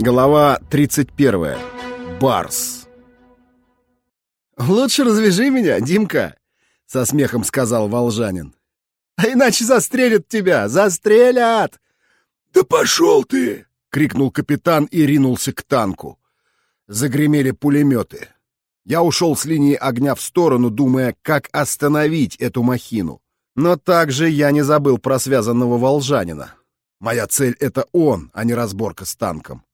Глава 31. Барс. «Лучше развяжи меня, Димка», — со смехом сказал волжанин. «А иначе застрелят тебя! Застрелят!» «Да пошел ты!» — крикнул капитан и ринулся к танку. Загремели пулеметы. Я ушел с линии огня в сторону, думая, как остановить эту махину. Но также я не забыл про связанного волжанина. Моя цель — это он, а не разборка с танком.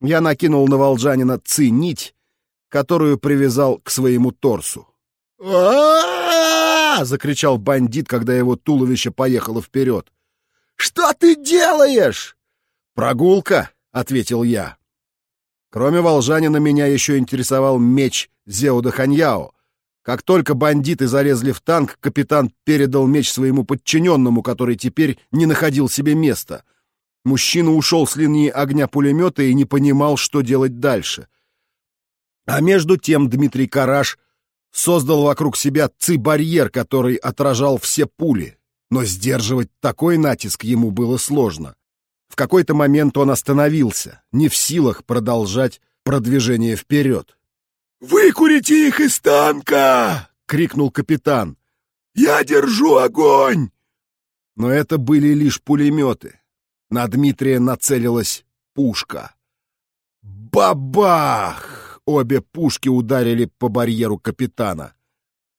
Я накинул на волжанина ци-нить, которую привязал к своему торсу. а закричал бандит, когда его туловище поехало вперед. «Что ты делаешь?» «Прогулка», — ответил я. Кроме волжанина, меня еще интересовал меч Зеуда Ханьяо. Как только бандиты залезли в танк, капитан передал меч своему подчиненному, который теперь не находил себе места — Мужчина ушел с линии огня пулемета и не понимал, что делать дальше. А между тем Дмитрий Караш создал вокруг себя ци-барьер, который отражал все пули. Но сдерживать такой натиск ему было сложно. В какой-то момент он остановился, не в силах продолжать продвижение вперед. «Выкурите их из танка!» — крикнул капитан. «Я держу огонь!» Но это были лишь пулеметы. На Дмитрия нацелилась пушка. Бабах! Обе пушки ударили по барьеру капитана.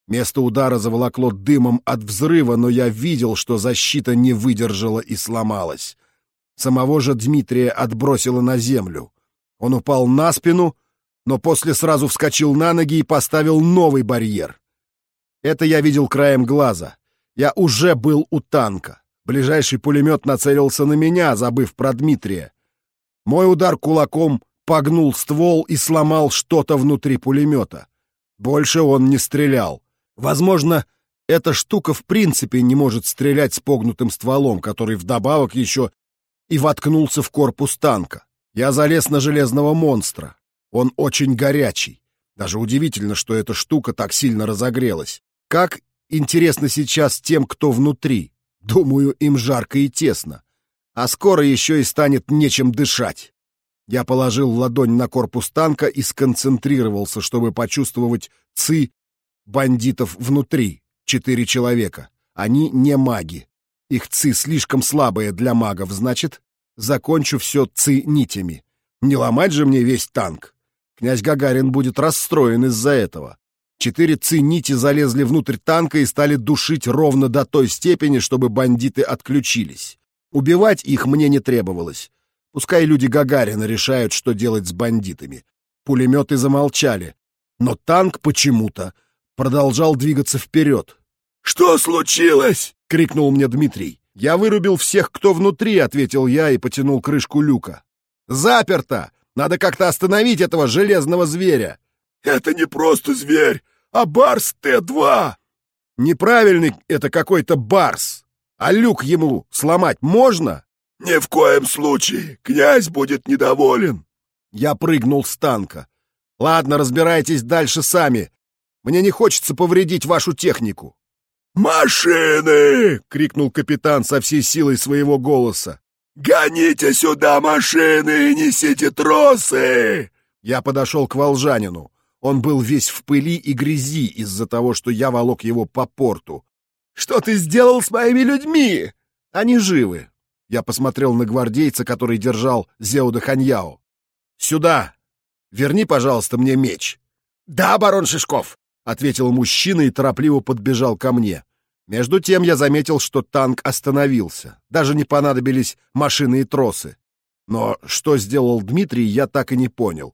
Место удара заволокло дымом от взрыва, но я видел, что защита не выдержала и сломалась. Самого же Дмитрия отбросило на землю. Он упал на спину, но после сразу вскочил на ноги и поставил новый барьер. Это я видел краем глаза. Я уже был у танка. Ближайший пулемет нацелился на меня, забыв про Дмитрия. Мой удар кулаком погнул ствол и сломал что-то внутри пулемета. Больше он не стрелял. Возможно, эта штука в принципе не может стрелять с погнутым стволом, который вдобавок еще и воткнулся в корпус танка. Я залез на железного монстра. Он очень горячий. Даже удивительно, что эта штука так сильно разогрелась. Как интересно сейчас тем, кто внутри. Думаю, им жарко и тесно. А скоро еще и станет нечем дышать. Я положил ладонь на корпус танка и сконцентрировался, чтобы почувствовать ци бандитов внутри. Четыре человека. Они не маги. Их ци слишком слабые для магов, значит, закончу все ци нитями. Не ломать же мне весь танк. Князь Гагарин будет расстроен из-за этого. Четыре цинити залезли внутрь танка и стали душить ровно до той степени, чтобы бандиты отключились. Убивать их мне не требовалось. Пускай люди Гагарина решают, что делать с бандитами. Пулеметы замолчали. Но танк почему-то продолжал двигаться вперед. «Что случилось?» — крикнул мне Дмитрий. «Я вырубил всех, кто внутри», — ответил я и потянул крышку люка. «Заперто! Надо как-то остановить этого железного зверя!» «Это не просто зверь! А Барс Т-2!» «Неправильный это какой-то Барс! А люк ему сломать можно?» «Ни в коем случае! Князь будет недоволен!» Я прыгнул с танка. «Ладно, разбирайтесь дальше сами. Мне не хочется повредить вашу технику». «Машины!» — крикнул капитан со всей силой своего голоса. «Гоните сюда машины и несите тросы!» Я подошел к волжанину. Он был весь в пыли и грязи из-за того, что я волок его по порту. «Что ты сделал с моими людьми?» «Они живы». Я посмотрел на гвардейца, который держал Зеуда Ханьяо. «Сюда! Верни, пожалуйста, мне меч». «Да, барон Шишков!» — ответил мужчина и торопливо подбежал ко мне. Между тем я заметил, что танк остановился. Даже не понадобились машины и тросы. Но что сделал Дмитрий, я так и не понял.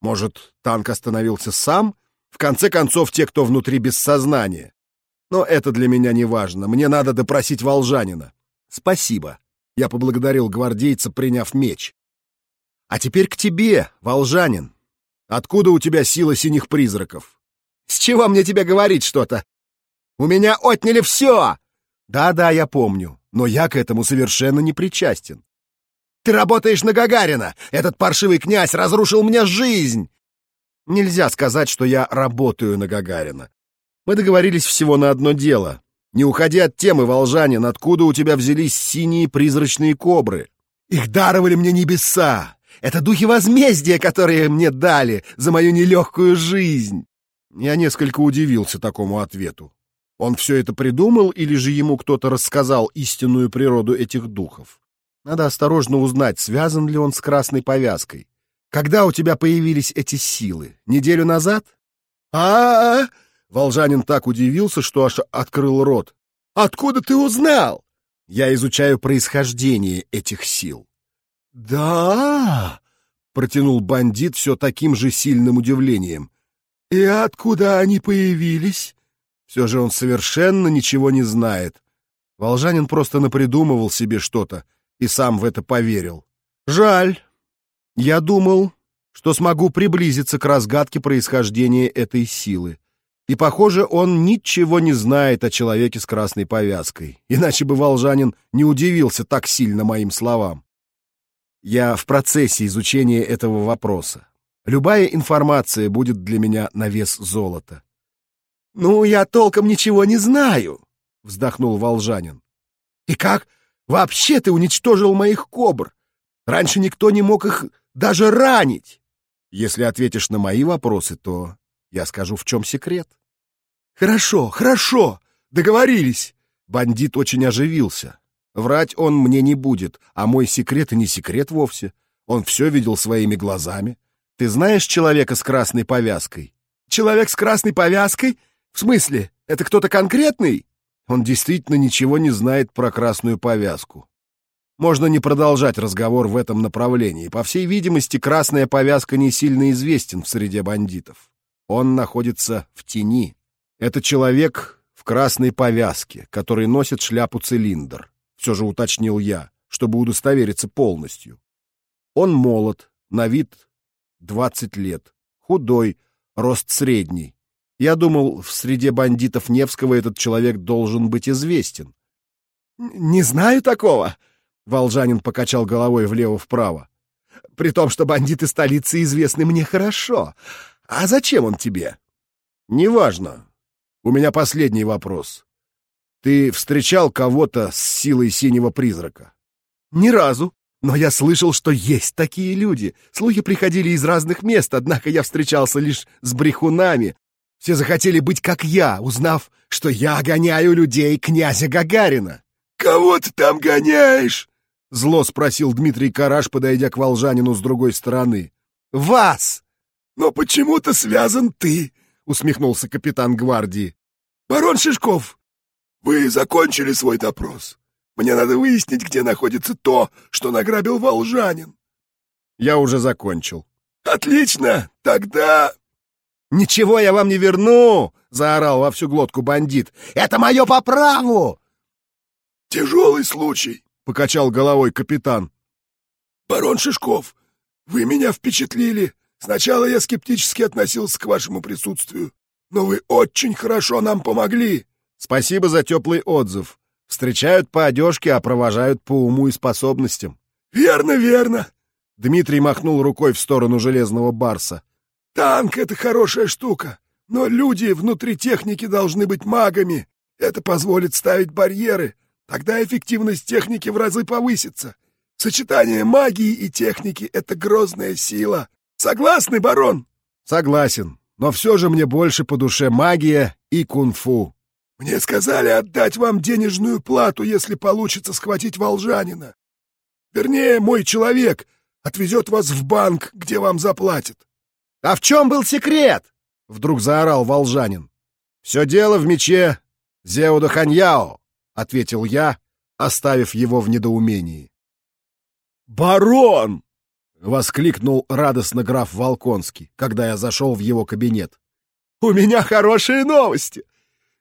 Может, танк остановился сам? В конце концов, те, кто внутри без сознания. Но это для меня не важно. Мне надо допросить волжанина. Спасибо. Я поблагодарил гвардейца, приняв меч. А теперь к тебе, волжанин. Откуда у тебя сила синих призраков? С чего мне тебе говорить что-то? У меня отняли все! Да-да, я помню, но я к этому совершенно не причастен. Ты работаешь на Гагарина! Этот паршивый князь разрушил мне жизнь!» Нельзя сказать, что я работаю на Гагарина. Мы договорились всего на одно дело. Не уходи от темы, волжанин, откуда у тебя взялись синие призрачные кобры? Их даровали мне небеса. Это духи возмездия, которые мне дали за мою нелегкую жизнь. Я несколько удивился такому ответу. Он все это придумал или же ему кто-то рассказал истинную природу этих духов? Надо осторожно узнать, связан ли он с красной повязкой. Когда у тебя появились эти силы? Неделю назад? А, -а, -а Волжанин так удивился, что аж открыл рот. Откуда ты узнал? Я изучаю происхождение этих сил. Да, протянул бандит все таким же сильным удивлением. И откуда они появились? Все же он совершенно ничего не знает. Волжанин просто напридумывал себе что-то и сам в это поверил. Жаль. Я думал, что смогу приблизиться к разгадке происхождения этой силы. И, похоже, он ничего не знает о человеке с красной повязкой. Иначе бы Волжанин не удивился так сильно моим словам. Я в процессе изучения этого вопроса. Любая информация будет для меня на вес золота. «Ну, я толком ничего не знаю», — вздохнул Волжанин. «И как вообще ты уничтожил моих кобр? Раньше никто не мог их даже ранить». «Если ответишь на мои вопросы, то я скажу, в чем секрет». «Хорошо, хорошо, договорились!» Бандит очень оживился. Врать он мне не будет, а мой секрет и не секрет вовсе. Он все видел своими глазами. Ты знаешь человека с красной повязкой? Человек с красной повязкой? В смысле, это кто-то конкретный? Он действительно ничего не знает про красную повязку. Можно не продолжать разговор в этом направлении. По всей видимости, красная повязка не сильно известен в среде бандитов. Он находится в тени. Это человек в красной повязке, который носит шляпу-цилиндр. Все же уточнил я, чтобы удостовериться полностью. Он молод, на вид 20 лет, худой, рост средний. Я думал, в среде бандитов Невского этот человек должен быть известен. «Не знаю такого», — Волжанин покачал головой влево-вправо. «При том, что бандиты столицы известны мне хорошо. А зачем он тебе?» «Неважно. У меня последний вопрос. Ты встречал кого-то с силой синего призрака? Ни разу. Но я слышал, что есть такие люди. Слухи приходили из разных мест, однако я встречался лишь с брехунами. Все захотели быть как я, узнав, что я гоняю людей князя Гагарина. «Кого ты там гоняешь?» — зло спросил Дмитрий Караш, подойдя к волжанину с другой стороны. «Вас!» «Но почему-то связан ты усмехнулся капитан гвардии. «Барон Шишков, вы закончили свой допрос. Мне надо выяснить, где находится то, что награбил волжанин». «Я уже закончил». «Отлично! Тогда...» «Ничего я вам не верну!» — заорал во всю глотку бандит. «Это мое по праву!» «Тяжелый случай», — покачал головой капитан. «Барон Шишков, вы меня впечатлили. Сначала я скептически относился к вашему присутствию, но вы очень хорошо нам помогли. Спасибо за теплый отзыв. Встречают по одежке, а провожают по уму и способностям. Верно, верно. Дмитрий махнул рукой в сторону железного барса. Танк — это хорошая штука, но люди внутри техники должны быть магами. Это позволит ставить барьеры. Тогда эффективность техники в разы повысится. Сочетание магии и техники — это грозная сила. Согласны, барон? Согласен, но все же мне больше по душе магия и кунг-фу. Мне сказали отдать вам денежную плату, если получится схватить волжанина. Вернее, мой человек отвезет вас в банк, где вам заплатят. — А в чем был секрет? — вдруг заорал волжанин. — Все дело в мече Зеуда Ханьяо, — ответил я, оставив его в недоумении. «Барон!» — воскликнул радостно граф Волконский, когда я зашел в его кабинет. «У меня хорошие новости!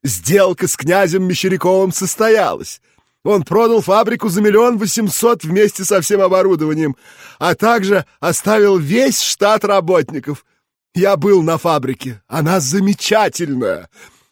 Сделка с князем Мещеряковым состоялась. Он продал фабрику за миллион восемьсот вместе со всем оборудованием, а также оставил весь штат работников. Я был на фабрике. Она замечательная.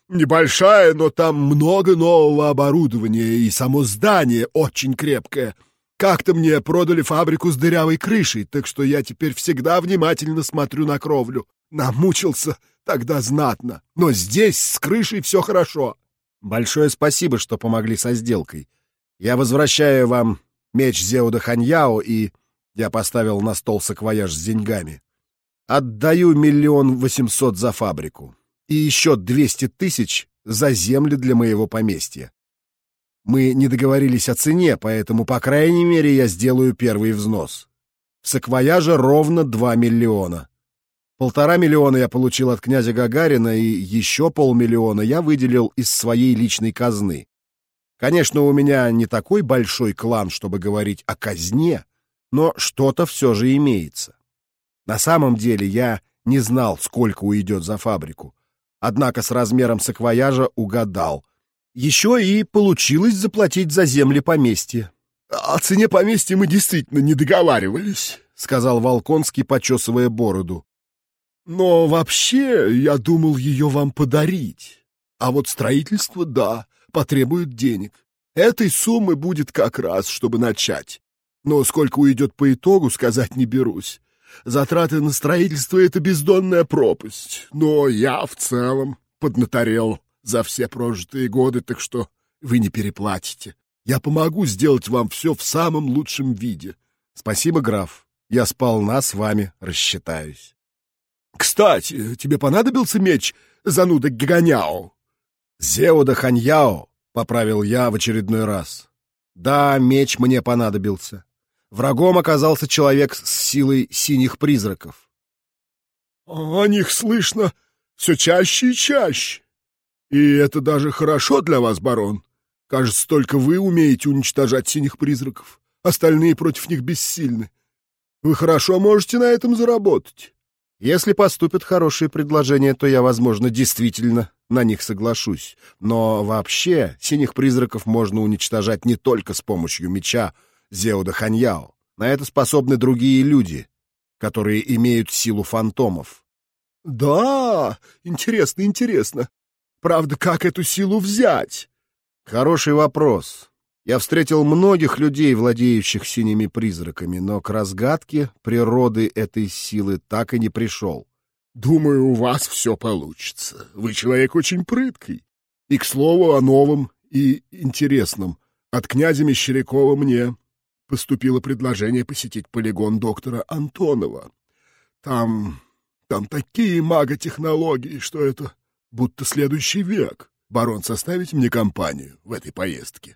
Небольшая, но там много нового оборудования, и само здание очень крепкое. Как-то мне продали фабрику с дырявой крышей, так что я теперь всегда внимательно смотрю на кровлю. Намучился тогда знатно, но здесь с крышей все хорошо. Большое спасибо, что помогли со сделкой. Я возвращаю вам меч Зеуда Ханьяо и Я поставил на стол саквояж с деньгами. Отдаю миллион восемьсот за фабрику. И еще двести тысяч за земли для моего поместья. Мы не договорились о цене, поэтому, по крайней мере, я сделаю первый взнос. В саквояже ровно два миллиона. Полтора миллиона я получил от князя Гагарина, и еще полмиллиона я выделил из своей личной казны. Конечно, у меня не такой большой клан, чтобы говорить о казне, но что-то все же имеется. На самом деле я не знал, сколько уйдет за фабрику. Однако с размером саквояжа угадал. Еще и получилось заплатить за земли поместья. — О цене поместья мы действительно не договаривались, — сказал Волконский, почесывая бороду. — Но вообще я думал ее вам подарить. А вот строительство, да, потребует денег. Этой суммы будет как раз, чтобы начать. Но сколько уйдет по итогу, сказать не берусь. Затраты на строительство — это бездонная пропасть. Но я в целом поднаторел за все прожитые годы, так что вы не переплатите. Я помогу сделать вам все в самом лучшем виде. Спасибо, граф. Я сполна с вами рассчитаюсь. Кстати, тебе понадобился меч зануда Гиганяо? Зеуда Ханьяо, поправил я в очередной раз. Да, меч мне понадобился. Врагом оказался человек с силой синих призраков. О них слышно все чаще и чаще. И это даже хорошо для вас, барон. Кажется, только вы умеете уничтожать синих призраков. Остальные против них бессильны. Вы хорошо можете на этом заработать. Если поступят хорошие предложения, то я, возможно, действительно на них соглашусь. Но вообще синих призраков можно уничтожать не только с помощью меча, Зеуда Ханьяо. На это способны другие люди, которые имеют силу фантомов. Да, интересно, интересно. Правда, как эту силу взять? Хороший вопрос. Я встретил многих людей, владеющих синими призраками, но к разгадке природы этой силы так и не пришел. Думаю, у вас все получится. Вы человек очень прыткий. И, к слову, о новом и интересном. От князя Мещерякова мне поступило предложение посетить полигон доктора Антонова. Там... там такие маготехнологии, что это будто следующий век. Барон, составите мне компанию в этой поездке?